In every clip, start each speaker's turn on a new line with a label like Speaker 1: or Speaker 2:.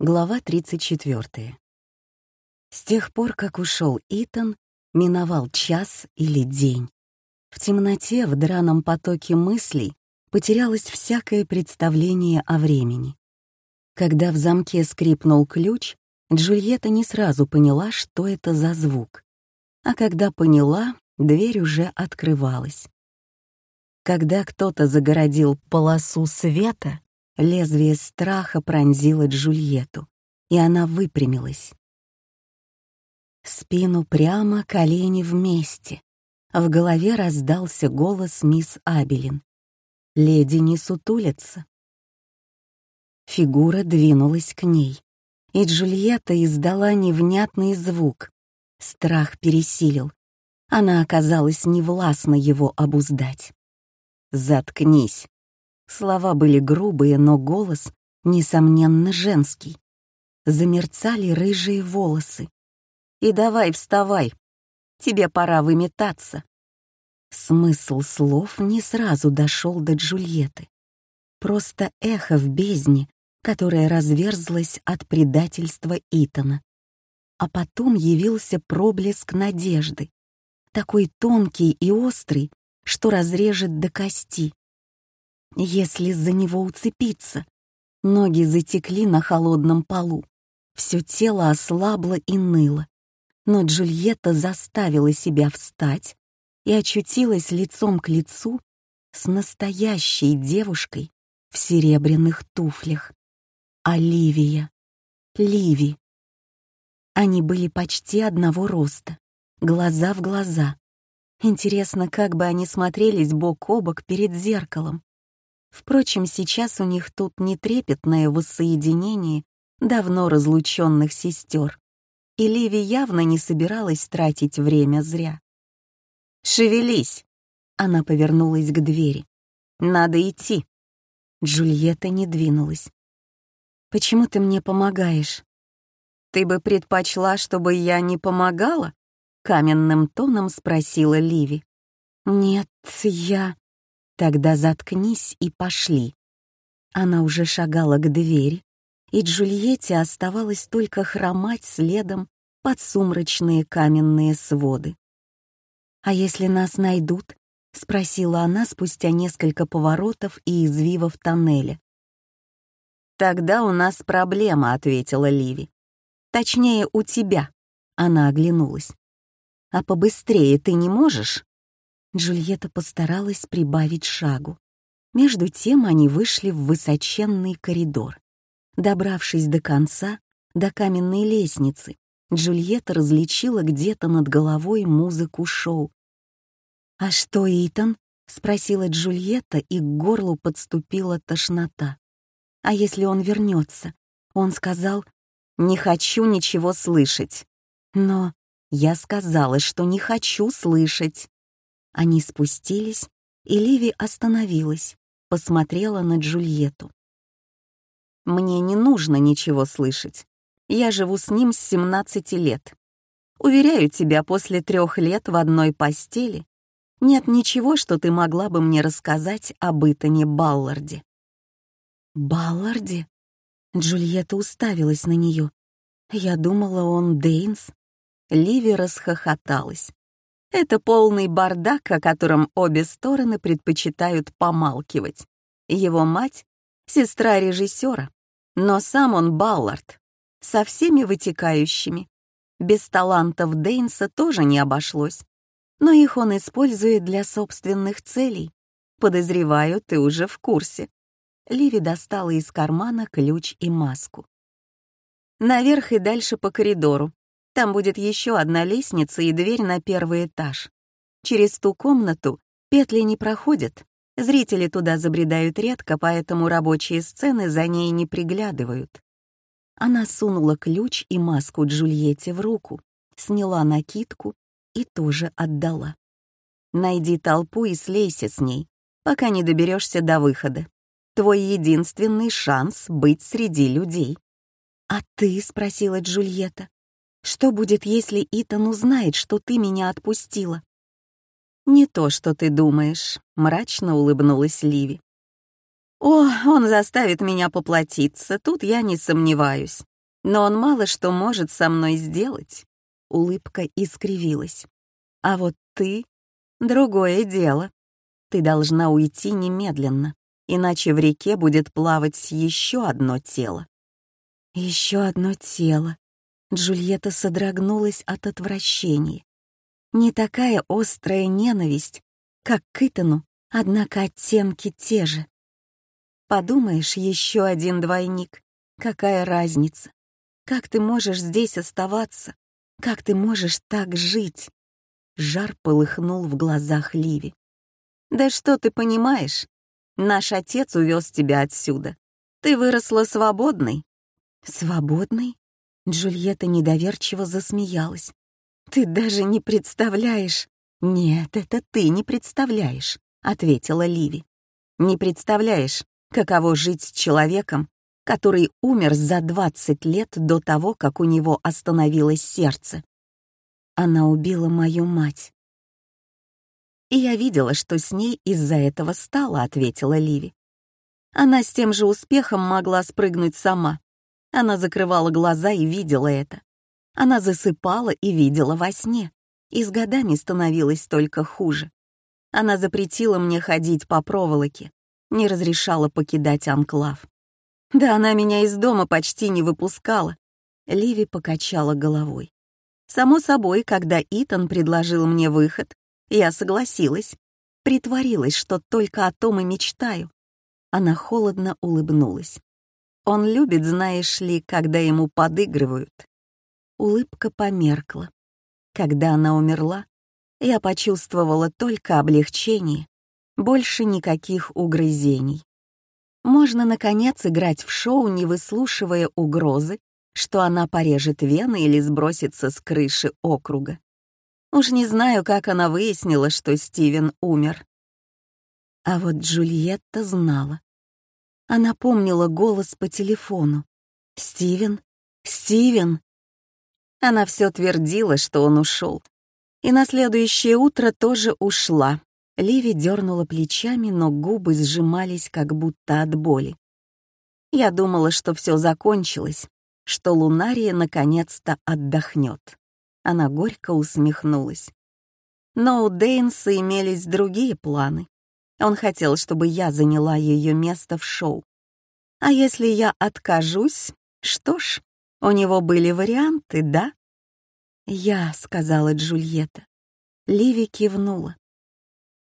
Speaker 1: Глава 34. С тех пор, как ушел Итан, миновал час или день. В темноте, в драном потоке мыслей потерялось всякое представление о времени. Когда в замке скрипнул ключ, Джульетта не сразу поняла, что это за звук. А когда поняла, дверь уже открывалась. Когда кто-то загородил полосу света, лезвие страха пронзило Джульетту, и она выпрямилась. Спину прямо, колени вместе. В голове раздался голос мисс Абелин. «Леди не сутулятся». Фигура двинулась к ней, и Джульетта издала невнятный звук. Страх пересилил. Она оказалась невластна его обуздать. «Заткнись!» Слова были грубые, но голос, несомненно, женский. Замерцали рыжие волосы. «И давай вставай, тебе пора выметаться». Смысл слов не сразу дошел до Джульетты. Просто эхо в бездне, которое разверзлось от предательства Итана. А потом явился проблеск надежды, такой тонкий и острый, что разрежет до кости. Если за него уцепиться, ноги затекли на холодном полу, все тело ослабло и ныло, но Джульетта заставила себя встать и очутилась лицом к лицу с настоящей девушкой в серебряных туфлях. Оливия. Ливи. Они были почти одного роста, глаза в глаза, Интересно, как бы они смотрелись бок о бок перед зеркалом. Впрочем, сейчас у них тут не трепетное воссоединение давно разлученных сестер, и Ливи явно не собиралась тратить время зря. «Шевелись!» — она повернулась к двери. «Надо идти!» Джульетта не двинулась. «Почему ты мне помогаешь?» «Ты бы предпочла, чтобы я не помогала?» каменным тоном спросила Ливи. «Нет, я...» «Тогда заткнись и пошли». Она уже шагала к двери, и Джульетте оставалось только хромать следом под сумрачные каменные своды. «А если нас найдут?» — спросила она спустя несколько поворотов и извивов тоннеля. «Тогда у нас проблема», — ответила Ливи. «Точнее, у тебя», — она оглянулась. А побыстрее ты не можешь?» Джульетта постаралась прибавить шагу. Между тем они вышли в высоченный коридор. Добравшись до конца, до каменной лестницы, Джульетта различила где-то над головой музыку шоу. «А что, Итан?» — спросила Джульетта, и к горлу подступила тошнота. «А если он вернется?» Он сказал, «Не хочу ничего слышать». Но я сказала, что не хочу слышать. Они спустились, и Ливи остановилась, посмотрела на Джульетту. «Мне не нужно ничего слышать. Я живу с ним с 17 лет. Уверяю тебя, после трех лет в одной постели нет ничего, что ты могла бы мне рассказать об Итане Балларде». «Балларде?» Джульетта уставилась на нее. «Я думала, он Дейнс». Ливи расхохоталась. Это полный бардак, о котором обе стороны предпочитают помалкивать. Его мать — сестра режиссера, но сам он Баллард, со всеми вытекающими. Без талантов Дейнса тоже не обошлось, но их он использует для собственных целей. Подозреваю, ты уже в курсе. Ливи достала из кармана ключ и маску. Наверх и дальше по коридору. Там будет еще одна лестница и дверь на первый этаж. Через ту комнату петли не проходят. Зрители туда забредают редко, поэтому рабочие сцены за ней не приглядывают. Она сунула ключ и маску Джульетте в руку, сняла накидку и тоже отдала. Найди толпу и слейся с ней, пока не доберешься до выхода. Твой единственный шанс быть среди людей. «А ты?» — спросила Джульетта. Что будет, если Итан узнает, что ты меня отпустила?» «Не то, что ты думаешь», — мрачно улыбнулась Ливи. О, он заставит меня поплатиться, тут я не сомневаюсь. Но он мало что может со мной сделать. Улыбка искривилась. А вот ты — другое дело. Ты должна уйти немедленно, иначе в реке будет плавать еще одно тело. Еще одно тело. Джульетта содрогнулась от отвращения. Не такая острая ненависть, как к Итану, однако оттенки те же. Подумаешь, еще один двойник. Какая разница? Как ты можешь здесь оставаться? Как ты можешь так жить? Жар полыхнул в глазах Ливи. Да что ты понимаешь? Наш отец увез тебя отсюда. Ты выросла свободной. Свободной? Джульетта недоверчиво засмеялась. Ты даже не представляешь. Нет, это ты не представляешь, ответила Ливи. Не представляешь, Каково жить с человеком, который умер за 20 лет до того, как у него остановилось сердце? Она убила мою мать. «И я видела, что с ней из-за этого стало», — ответила Ливи. Она с тем же успехом могла спрыгнуть сама. Она закрывала глаза и видела это. Она засыпала и видела во сне. И с годами становилось только хуже. Она запретила мне ходить по проволоке, не разрешала покидать анклав. Да она меня из дома почти не выпускала. Ливи покачала головой. Само собой, когда Итан предложил мне выход, я согласилась. Притворилась, что только о том и мечтаю. Она холодно улыбнулась. Он любит, знаешь ли, когда ему подыгрывают. Улыбка померкла. Когда она умерла, я почувствовала только облегчение больше никаких угрызений. Можно, наконец, играть в шоу, не выслушивая угрозы, что она порежет вены или сбросится с крыши округа. Уж не знаю, как она выяснила, что Стивен умер. А вот Джульетта знала. Она помнила голос по телефону. «Стивен? Стивен?» Она все твердила, что он ушел. И на следующее утро тоже ушла, Ливи дернула плечами, но губы сжимались как будто от боли. Я думала, что все закончилось, что Лунария наконец-то отдохнет. Она горько усмехнулась. Но у Дейнса имелись другие планы. Он хотел, чтобы я заняла ее место в шоу. А если я откажусь, что ж, у него были варианты, да? «Я», — сказала Джульетта. Ливи кивнула.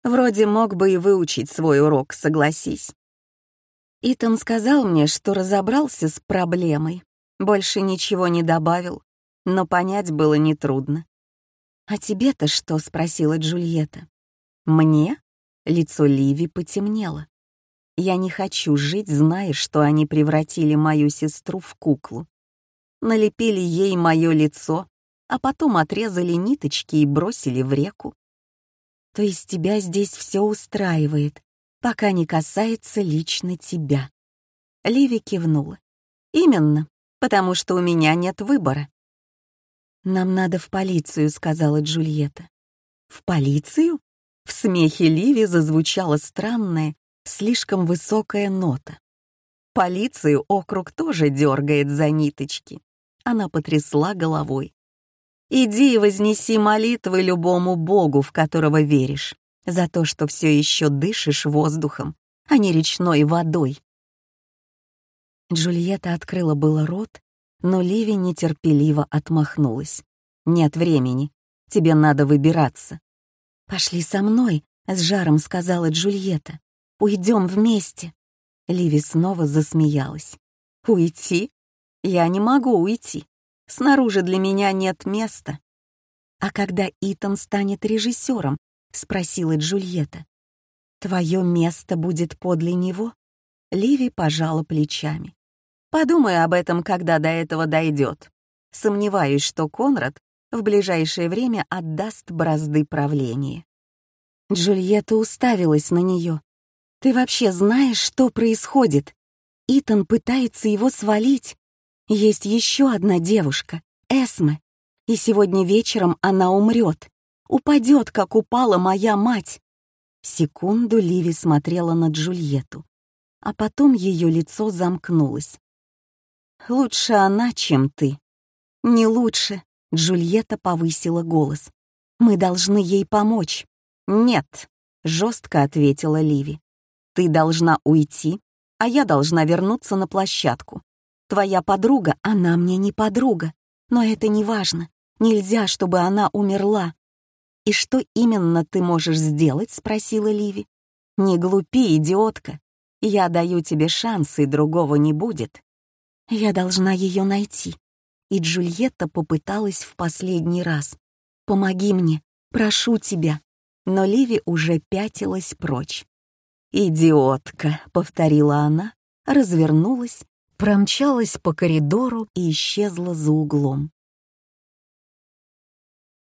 Speaker 1: Вроде мог бы и выучить свой урок, согласись. Итан сказал мне, что разобрался с проблемой, больше ничего не добавил, но понять было нетрудно. «А тебе-то что?» — спросила Джульетта. «Мне?» — лицо Ливи потемнело. «Я не хочу жить, зная, что они превратили мою сестру в куклу. Налепили ей мое лицо, а потом отрезали ниточки и бросили в реку. То есть тебя здесь все устраивает, пока не касается лично тебя. Ливи кивнула. Именно, потому что у меня нет выбора. «Нам надо в полицию», — сказала Джульетта. «В полицию?» В смехе Ливи зазвучала странная, слишком высокая нота. Полицию округ тоже дергает за ниточки. Она потрясла головой. Иди и вознеси молитвы любому богу, в которого веришь, за то, что все еще дышишь воздухом, а не речной водой. Джульетта открыла было рот, но Ливи нетерпеливо отмахнулась. «Нет времени. Тебе надо выбираться». «Пошли со мной», — с жаром сказала Джульетта. «Уйдем вместе». Ливи снова засмеялась. «Уйти? Я не могу уйти. Снаружи для меня нет места. А когда Итан станет режиссером, спросила Джульетта. Твое место будет подле него? Ливи пожала плечами. Подумай об этом, когда до этого дойдет. Сомневаюсь, что Конрад в ближайшее время отдаст бразды правления. Джульетта уставилась на нее. «Ты вообще знаешь, что происходит? Итан пытается его свалить. Есть еще одна девушка, Эсме, и сегодня вечером она умрет, упадет, как упала моя мать. Секунду Ливи смотрела на Джульетту. а потом ее лицо замкнулось. «Лучше она, чем ты». «Не лучше», — Джульетта повысила голос. «Мы должны ей помочь». «Нет», — жестко ответила Ливи. «Ты должна уйти, а я должна вернуться на площадку. Твоя подруга, она мне не подруга, но это не важно. Нельзя, чтобы она умерла. «И что именно ты можешь сделать?» — спросила Ливи. «Не глупи, идиотка. Я даю тебе шанс, и другого не будет. Я должна ее найти». И Джульетта попыталась в последний раз. «Помоги мне, прошу тебя». Но Ливи уже пятилась прочь. «Идиотка», — повторила она, развернулась, промчалась по коридору и исчезла за углом.